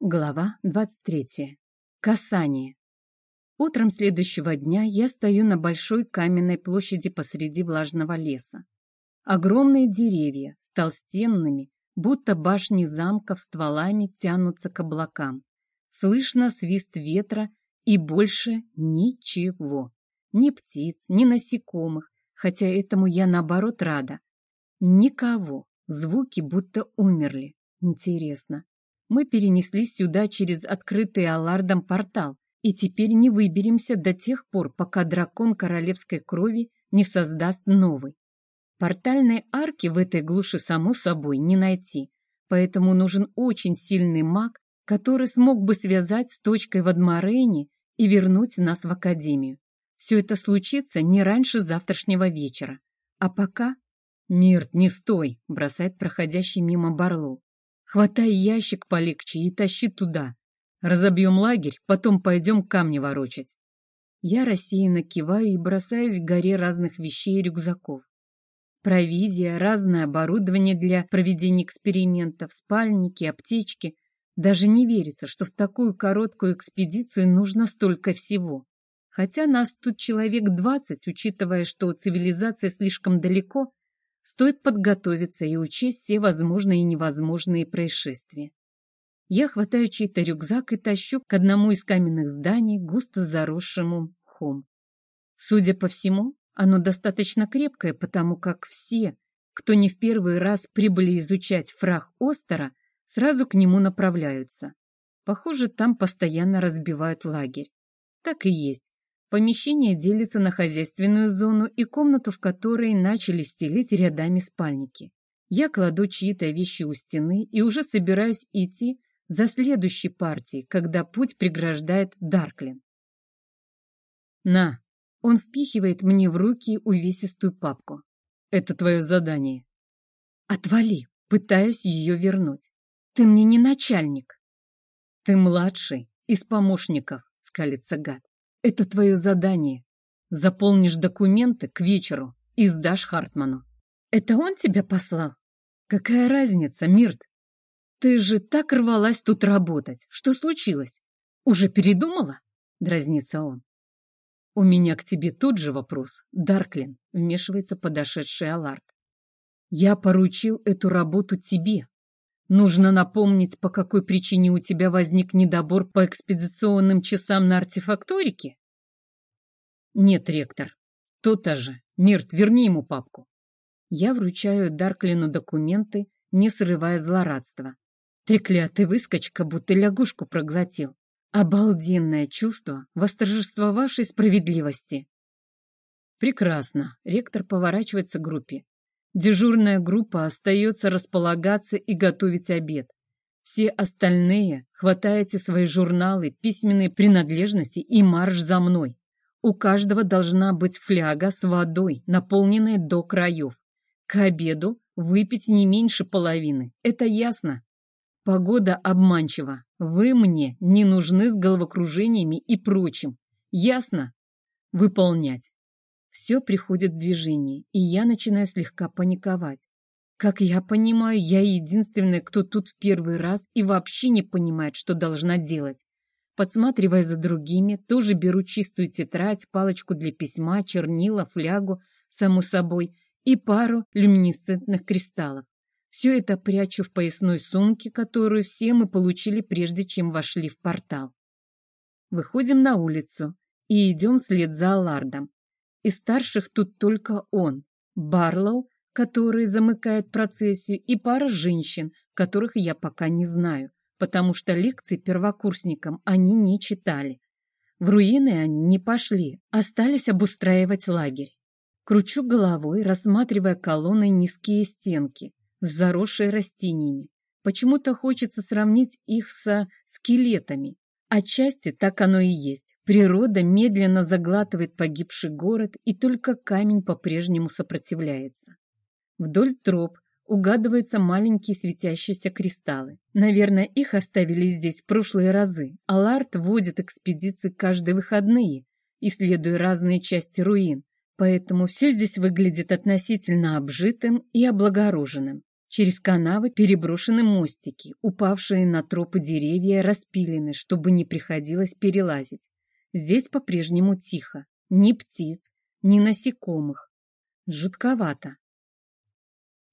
Глава 23. Касание. Утром следующего дня я стою на большой каменной площади посреди влажного леса. Огромные деревья с будто башни замков стволами тянутся к облакам. Слышно свист ветра и больше ничего. Ни птиц, ни насекомых, хотя этому я наоборот рада. Никого. Звуки будто умерли. Интересно, мы перенеслись сюда через открытый Аллардом портал, и теперь не выберемся до тех пор, пока дракон королевской крови не создаст новый. Портальной арки в этой глуши, само собой, не найти, поэтому нужен очень сильный маг, который смог бы связать с точкой в Адмарейне и вернуть нас в Академию. Все это случится не раньше завтрашнего вечера. А пока... «Мирт, не стой!» — бросает проходящий мимо Барлоу. Хватай ящик полегче и тащи туда. Разобьем лагерь, потом пойдем камни ворочать. Я рассеянно киваю и бросаюсь к горе разных вещей и рюкзаков. Провизия, разное оборудование для проведения экспериментов, спальники, аптечки. Даже не верится, что в такую короткую экспедицию нужно столько всего. Хотя нас тут человек двадцать, учитывая, что цивилизация слишком далеко, Стоит подготовиться и учесть все возможные и невозможные происшествия. Я хватаю чей-то рюкзак и тащу к одному из каменных зданий, густо заросшему мхом. Судя по всему, оно достаточно крепкое, потому как все, кто не в первый раз прибыли изучать фраг Остера, сразу к нему направляются. Похоже, там постоянно разбивают лагерь. Так и есть. Помещение делится на хозяйственную зону и комнату, в которой начали стелить рядами спальники. Я кладу чьи-то вещи у стены и уже собираюсь идти за следующей партией, когда путь преграждает Дарклин. «На!» Он впихивает мне в руки увесистую папку. «Это твое задание». «Отвали!» Пытаюсь ее вернуть. «Ты мне не начальник!» «Ты младший из помощников», — скалится гад. Это твое задание. Заполнишь документы к вечеру и сдашь Хартману. Это он тебя послал? Какая разница, Мирт? Ты же так рвалась тут работать. Что случилось? Уже передумала? Дразнится он. У меня к тебе тот же вопрос, Дарклин, вмешивается подошедший Аларт. Я поручил эту работу тебе. Нужно напомнить, по какой причине у тебя возник недобор по экспедиционным часам на артефакторике? Нет, ректор. То-то же. Мирт, верни ему папку. Я вручаю Дарклину документы, не срывая злорадства. Треклятый выскочка будто лягушку проглотил. Обалденное чувство восторжествовавшей справедливости. Прекрасно. Ректор поворачивается к группе. Дежурная группа остается располагаться и готовить обед. Все остальные хватаете свои журналы, письменные принадлежности и марш за мной. У каждого должна быть фляга с водой, наполненная до краев. К обеду выпить не меньше половины. Это ясно. Погода обманчива. Вы мне не нужны с головокружениями и прочим. Ясно? Выполнять. Все приходит в движение, и я начинаю слегка паниковать. Как я понимаю, я единственная, кто тут в первый раз и вообще не понимает, что должна делать. Подсматривая за другими, тоже беру чистую тетрадь, палочку для письма, чернила, флягу, само собой, и пару люминесцентных кристаллов. Все это прячу в поясной сумке, которую все мы получили, прежде чем вошли в портал. Выходим на улицу и идем вслед за Аллардом. Из старших тут только он, Барлоу, который замыкает процессию, и пара женщин, которых я пока не знаю, потому что лекции первокурсникам они не читали. В руины они не пошли, остались обустраивать лагерь. Кручу головой, рассматривая колонны низкие стенки, с заросшей растениями. Почему-то хочется сравнить их со скелетами, Отчасти так оно и есть. Природа медленно заглатывает погибший город, и только камень по-прежнему сопротивляется. Вдоль троп угадываются маленькие светящиеся кристаллы. Наверное, их оставили здесь в прошлые разы. Аларт водит экспедиции каждые выходные, исследуя разные части руин, поэтому все здесь выглядит относительно обжитым и облагороженным. Через канавы переброшены мостики, упавшие на тропы деревья распилены, чтобы не приходилось перелазить. Здесь по-прежнему тихо. Ни птиц, ни насекомых. Жутковато.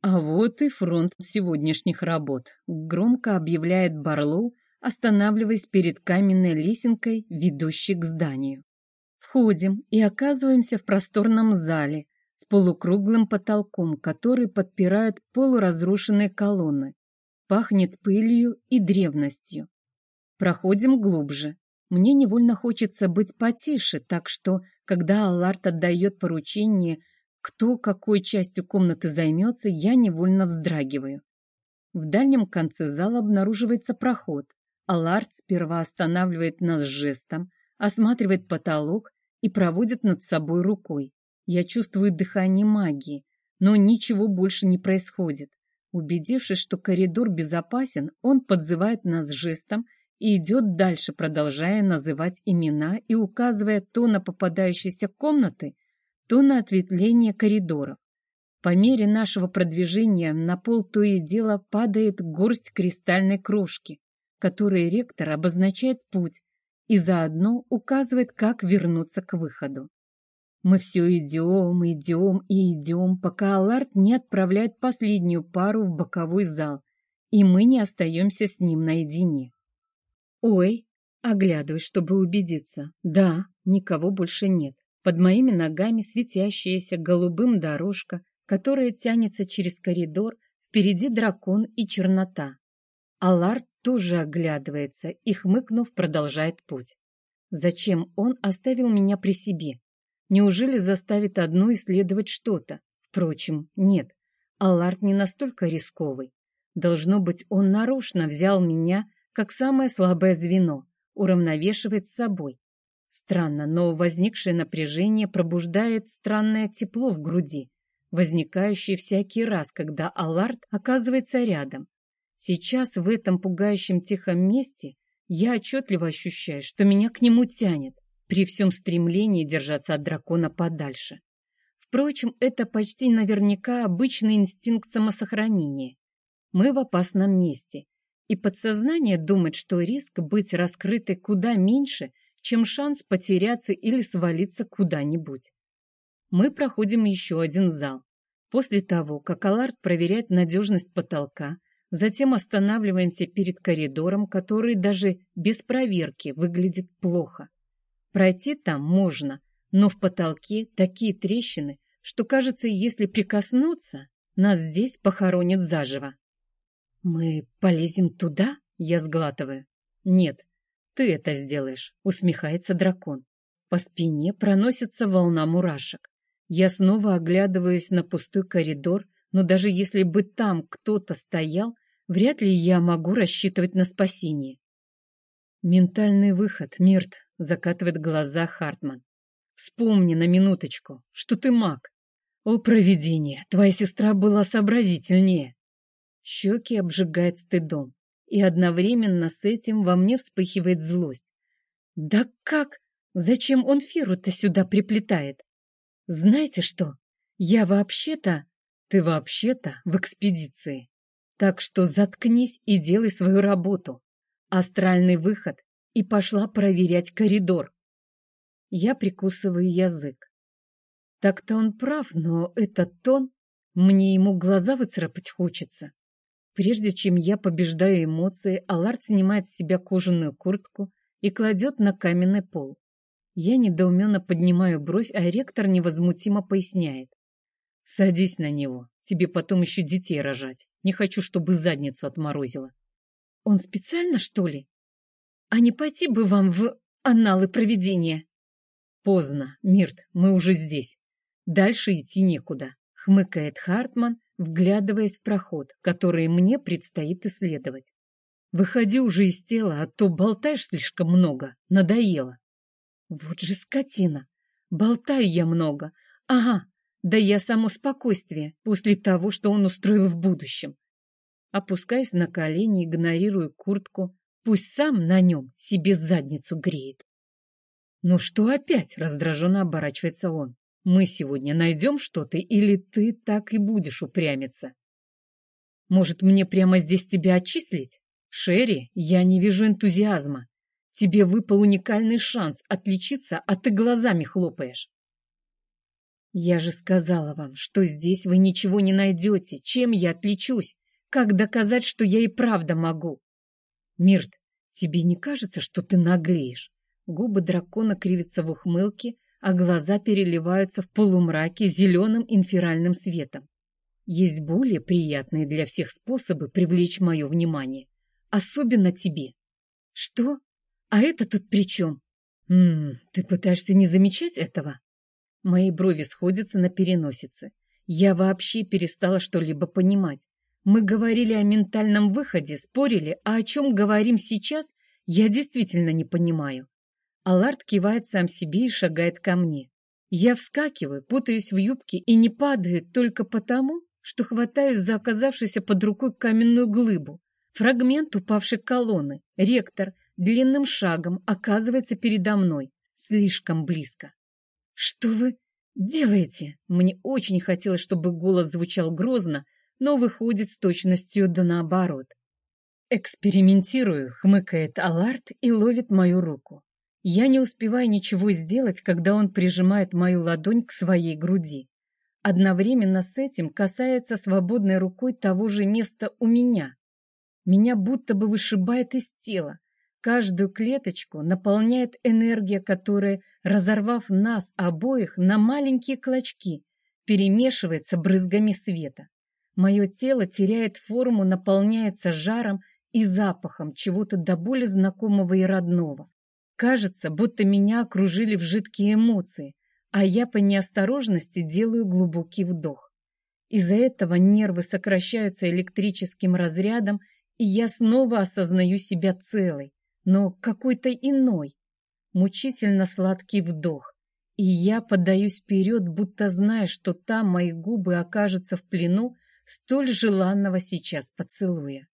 А вот и фронт сегодняшних работ, громко объявляет Барлоу, останавливаясь перед каменной лесенкой, ведущей к зданию. Входим и оказываемся в просторном зале с полукруглым потолком, который подпирают полуразрушенные колонны. Пахнет пылью и древностью. Проходим глубже. Мне невольно хочется быть потише, так что, когда Аллард отдает поручение, кто какой частью комнаты займется, я невольно вздрагиваю. В дальнем конце зала обнаруживается проход. Аллард сперва останавливает нас жестом, осматривает потолок и проводит над собой рукой. Я чувствую дыхание магии, но ничего больше не происходит. Убедившись, что коридор безопасен, он подзывает нас жестом и идет дальше, продолжая называть имена и указывая то на попадающиеся комнаты, то на ответвление коридоров. По мере нашего продвижения на пол то и дело падает горсть кристальной крошки, которой ректор обозначает путь и заодно указывает, как вернуться к выходу. Мы все идем, идем и идем, пока Аллард не отправляет последнюю пару в боковой зал, и мы не остаемся с ним наедине. Ой, оглядываюсь, чтобы убедиться. Да, никого больше нет. Под моими ногами светящаяся голубым дорожка, которая тянется через коридор, впереди дракон и чернота. Аллард тоже оглядывается и, хмыкнув, продолжает путь. Зачем он оставил меня при себе? Неужели заставит одну исследовать что-то? Впрочем, нет. Аллард не настолько рисковый. Должно быть, он нарочно взял меня как самое слабое звено, уравновешивает с собой. Странно, но возникшее напряжение пробуждает странное тепло в груди, возникающее всякий раз, когда Аллард оказывается рядом. Сейчас в этом пугающем тихом месте я отчетливо ощущаю, что меня к нему тянет, при всем стремлении держаться от дракона подальше. Впрочем, это почти наверняка обычный инстинкт самосохранения. Мы в опасном месте, и подсознание думает, что риск быть раскрытой куда меньше, чем шанс потеряться или свалиться куда-нибудь. Мы проходим еще один зал. После того, как Аларт проверяет надежность потолка, затем останавливаемся перед коридором, который даже без проверки выглядит плохо. Пройти там можно, но в потолке такие трещины, что, кажется, если прикоснуться, нас здесь похоронят заживо. «Мы полезем туда?» — я сглатываю. «Нет, ты это сделаешь», — усмехается дракон. По спине проносится волна мурашек. Я снова оглядываюсь на пустой коридор, но даже если бы там кто-то стоял, вряд ли я могу рассчитывать на спасение. Ментальный выход, Мирт, закатывает глаза Хартман. Вспомни на минуточку, что ты маг. О, провидение, твоя сестра была сообразительнее. Щеки обжигает стыдом, и одновременно с этим во мне вспыхивает злость. Да как? Зачем он Фиру-то сюда приплетает? Знаете что? Я вообще-то... Ты вообще-то в экспедиции. Так что заткнись и делай свою работу. Астральный выход и пошла проверять коридор. Я прикусываю язык. Так-то он прав, но этот тон... Мне ему глаза выцарапать хочется. Прежде чем я побеждаю эмоции, Аларт снимает с себя кожаную куртку и кладет на каменный пол. Я недоуменно поднимаю бровь, а ректор невозмутимо поясняет. «Садись на него, тебе потом еще детей рожать. Не хочу, чтобы задницу отморозило». «Он специально, что ли? А не пойти бы вам в аналы проведения?» «Поздно, Мирт, мы уже здесь. Дальше идти некуда», — хмыкает Хартман, вглядываясь в проход, который мне предстоит исследовать. «Выходи уже из тела, а то болтаешь слишком много. Надоело». «Вот же скотина! Болтаю я много. Ага, да я само спокойствие после того, что он устроил в будущем. Опускаясь на колени, игнорирую куртку, пусть сам на нем себе задницу греет. «Ну что опять?» — раздраженно оборачивается он. Мы сегодня найдем что-то, или ты так и будешь упрямиться? Может, мне прямо здесь тебя отчислить? Шерри, я не вижу энтузиазма. Тебе выпал уникальный шанс отличиться, а ты глазами хлопаешь. Я же сказала вам, что здесь вы ничего не найдете. Чем я отличусь? Как доказать, что я и правда могу? Мирт, тебе не кажется, что ты наглеешь? Губы дракона кривятся в ухмылке, а глаза переливаются в полумраке зеленым инферальным светом. Есть более приятные для всех способы привлечь мое внимание. Особенно тебе. Что? А это тут при чем? Ммм, ты пытаешься не замечать этого? Мои брови сходятся на переносице. Я вообще перестала что-либо понимать. Мы говорили о ментальном выходе, спорили, а о чем говорим сейчас, я действительно не понимаю. Аларт кивает сам себе и шагает ко мне. Я вскакиваю, путаюсь в юбке и не падаю только потому, что хватаюсь за оказавшуюся под рукой каменную глыбу. Фрагмент упавшей колонны. Ректор длинным шагом оказывается передо мной, слишком близко. «Что вы делаете?» Мне очень хотелось, чтобы голос звучал грозно, но выходит с точностью да наоборот. «Экспериментирую», — хмыкает Аларт и ловит мою руку. Я не успеваю ничего сделать, когда он прижимает мою ладонь к своей груди. Одновременно с этим касается свободной рукой того же места у меня. Меня будто бы вышибает из тела. Каждую клеточку наполняет энергия, которая, разорвав нас обоих на маленькие клочки, перемешивается брызгами света. Мое тело теряет форму, наполняется жаром и запахом чего-то до боли знакомого и родного. Кажется, будто меня окружили в жидкие эмоции, а я по неосторожности делаю глубокий вдох. Из-за этого нервы сокращаются электрическим разрядом, и я снова осознаю себя целой, но какой-то иной. Мучительно сладкий вдох, и я подаюсь вперед, будто зная, что там мои губы окажутся в плену столь желанного сейчас поцелуя.